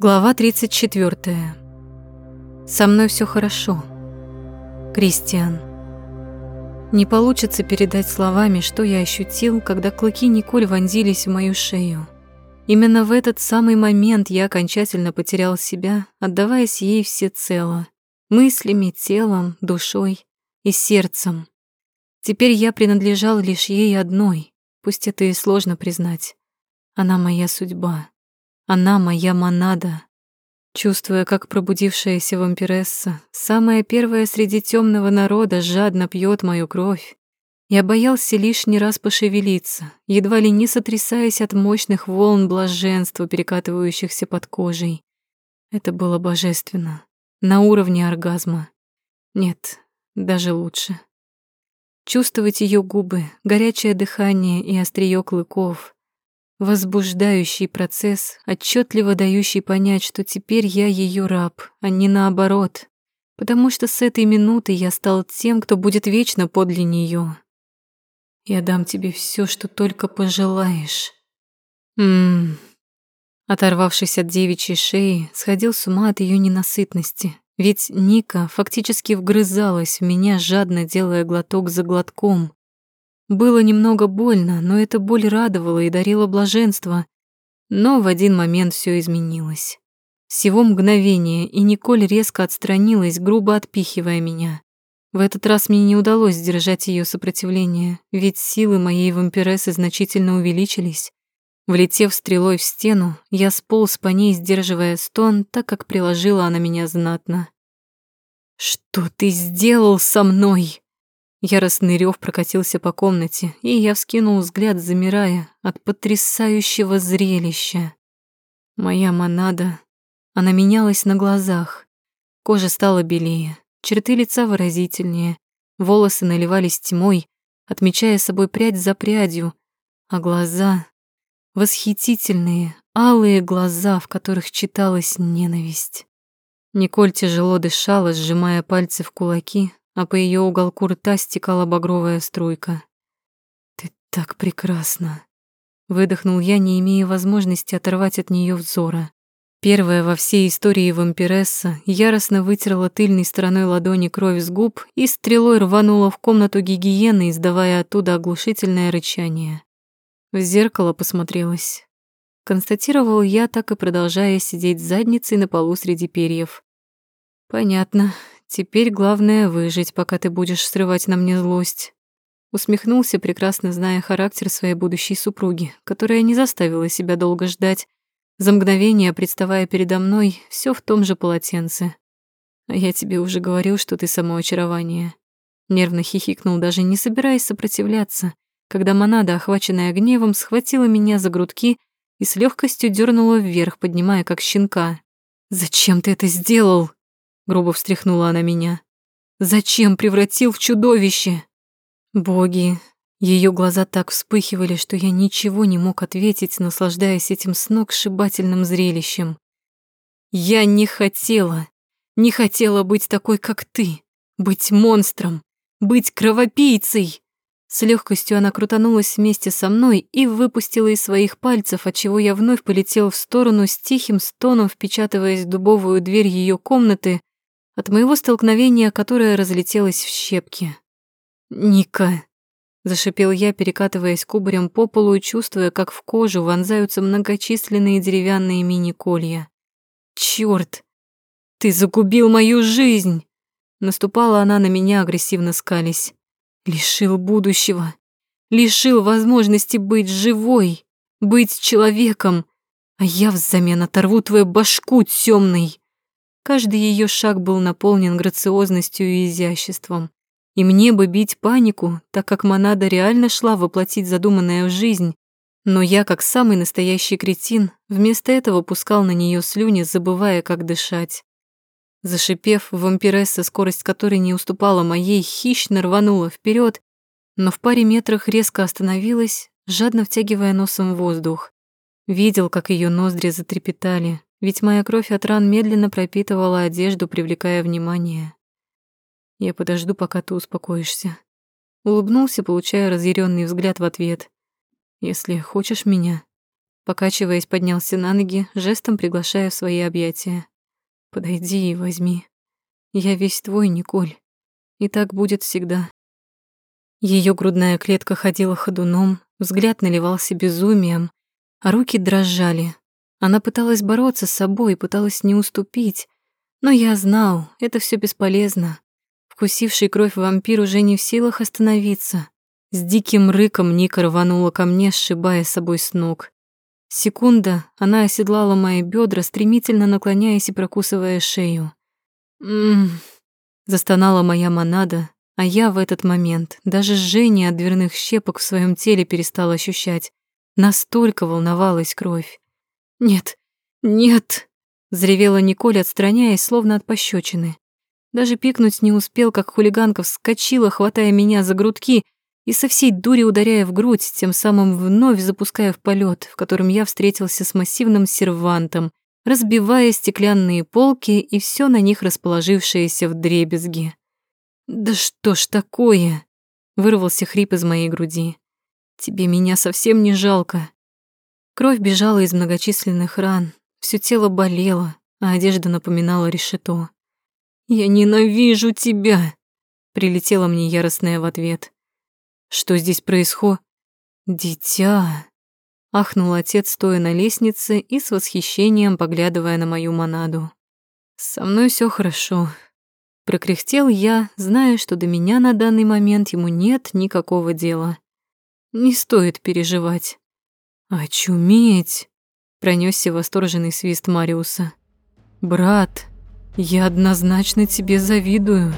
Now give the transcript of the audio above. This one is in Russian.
Глава 34. Со мной все хорошо. Кристиан. Не получится передать словами, что я ощутил, когда клыки Николь вонзились в мою шею. Именно в этот самый момент я окончательно потерял себя, отдаваясь ей всецело. Мыслями, телом, душой и сердцем. Теперь я принадлежал лишь ей одной, пусть это и сложно признать. Она моя судьба. Она моя монада. Чувствуя, как пробудившаяся вампиресса, самая первая среди темного народа, жадно пьет мою кровь, я боялся лишний раз пошевелиться, едва ли не сотрясаясь от мощных волн блаженства, перекатывающихся под кожей. Это было божественно, на уровне оргазма. Нет, даже лучше. Чувствовать ее губы, горячее дыхание и острие клыков, Возбуждающий процесс, отчетливо дающий понять, что теперь я ее раб, а не наоборот. Потому что с этой минуты я стал тем, кто будет вечно подле нее. Я дам тебе все, что только пожелаешь. Мм. Оторвавшись от девичьей шеи, сходил с ума от ее ненасытности. Ведь Ника фактически вгрызалась в меня, жадно делая глоток за глотком. Было немного больно, но эта боль радовала и дарила блаженство. Но в один момент все изменилось. Всего мгновение, и Николь резко отстранилась, грубо отпихивая меня. В этот раз мне не удалось сдержать ее сопротивление, ведь силы моей вампирессы значительно увеличились. Влетев стрелой в стену, я сполз по ней, сдерживая стон, так как приложила она меня знатно. «Что ты сделал со мной?» Яростный рев прокатился по комнате, и я вскинул взгляд, замирая от потрясающего зрелища. Моя монада, она менялась на глазах. Кожа стала белее, черты лица выразительнее, волосы наливались тьмой, отмечая собой прядь за прядью, а глаза — восхитительные, алые глаза, в которых читалась ненависть. Николь тяжело дышала, сжимая пальцы в кулаки, а по ее уголку рта стекала багровая струйка. «Ты так прекрасна!» Выдохнул я, не имея возможности оторвать от нее взора. Первая во всей истории вампиресса яростно вытерла тыльной стороной ладони кровь с губ и стрелой рванула в комнату гигиены, издавая оттуда оглушительное рычание. В зеркало посмотрелась. Констатировал я, так и продолжая сидеть задницей на полу среди перьев. Понятно, Теперь главное выжить, пока ты будешь срывать на мне злость. Усмехнулся, прекрасно зная характер своей будущей супруги, которая не заставила себя долго ждать, за мгновение представая передо мной все в том же полотенце. А я тебе уже говорил, что ты само очарование. Нервно хихикнул, даже не собираясь сопротивляться, когда монада, охваченная гневом, схватила меня за грудки и с легкостью дернула вверх, поднимая как щенка. «Зачем ты это сделал?» Грубо встряхнула она меня. Зачем превратил в чудовище? Боги, ее глаза так вспыхивали, что я ничего не мог ответить, наслаждаясь этим сногсшибательным зрелищем. Я не хотела, не хотела быть такой, как ты, быть монстром, быть кровопийцей. С легкостью она крутанулась вместе со мной и выпустила из своих пальцев, отчего я вновь полетел в сторону с тихим стоном, впечатываясь в дубовую дверь ее комнаты, от моего столкновения, которое разлетелось в щепки. «Ника!» — зашипел я, перекатываясь кубарем по полу и чувствуя, как в кожу вонзаются многочисленные деревянные мини-колья. «Чёрт! Ты загубил мою жизнь!» Наступала она на меня, агрессивно скались. Лишил будущего. Лишил возможности быть живой, быть человеком. А я взамен оторву твою башку тёмной. Каждый ее шаг был наполнен грациозностью и изяществом. И мне бы бить панику, так как Монада реально шла воплотить задуманное в жизнь. Но я, как самый настоящий кретин, вместо этого пускал на нее слюни, забывая, как дышать. Зашипев, вампиресса, скорость которой не уступала моей, хищно рванула вперед, но в паре метрах резко остановилась, жадно втягивая носом воздух. Видел, как ее ноздри затрепетали, ведь моя кровь от ран медленно пропитывала одежду, привлекая внимание. Я подожду, пока ты успокоишься. Улыбнулся, получая разъяренный взгляд в ответ. Если хочешь меня, покачиваясь, поднялся на ноги, жестом приглашая в свои объятия. «Подойди и возьми. Я весь твой, Николь. И так будет всегда». Ее грудная клетка ходила ходуном, взгляд наливался безумием, а руки дрожали. Она пыталась бороться с собой, пыталась не уступить, но я знал, это все бесполезно. Вкусивший кровь вампир уже не в силах остановиться. С диким рыком Ника рванула ко мне, сшибая собой с ног. Секунда, она оседлала мои бедра, стремительно наклоняясь и прокусывая шею. «Ммм...» — застонала моя монада, а я в этот момент даже жжение от дверных щепок в своем теле перестала ощущать. Настолько волновалась кровь. «Нет, нет!» — взревела Николь, отстраняясь, словно от пощечины. Даже пикнуть не успел, как хулиганка вскочила, хватая меня за грудки и со всей дури ударяя в грудь, тем самым вновь запуская в полет, в котором я встретился с массивным сервантом, разбивая стеклянные полки и все на них расположившееся в дребезги. «Да что ж такое?» — вырвался хрип из моей груди. «Тебе меня совсем не жалко». Кровь бежала из многочисленных ран, все тело болело, а одежда напоминала решето. «Я ненавижу тебя!» — прилетела мне яростная в ответ. Что здесь происходит? Дитя. Ахнул отец, стоя на лестнице и с восхищением поглядывая на мою монаду. Со мной все хорошо. Прокряхтел я, зная, что до меня на данный момент ему нет никакого дела. Не стоит переживать. «Очуметь!» — пронесся восторженный свист Мариуса. «Брат, я однозначно тебе завидую».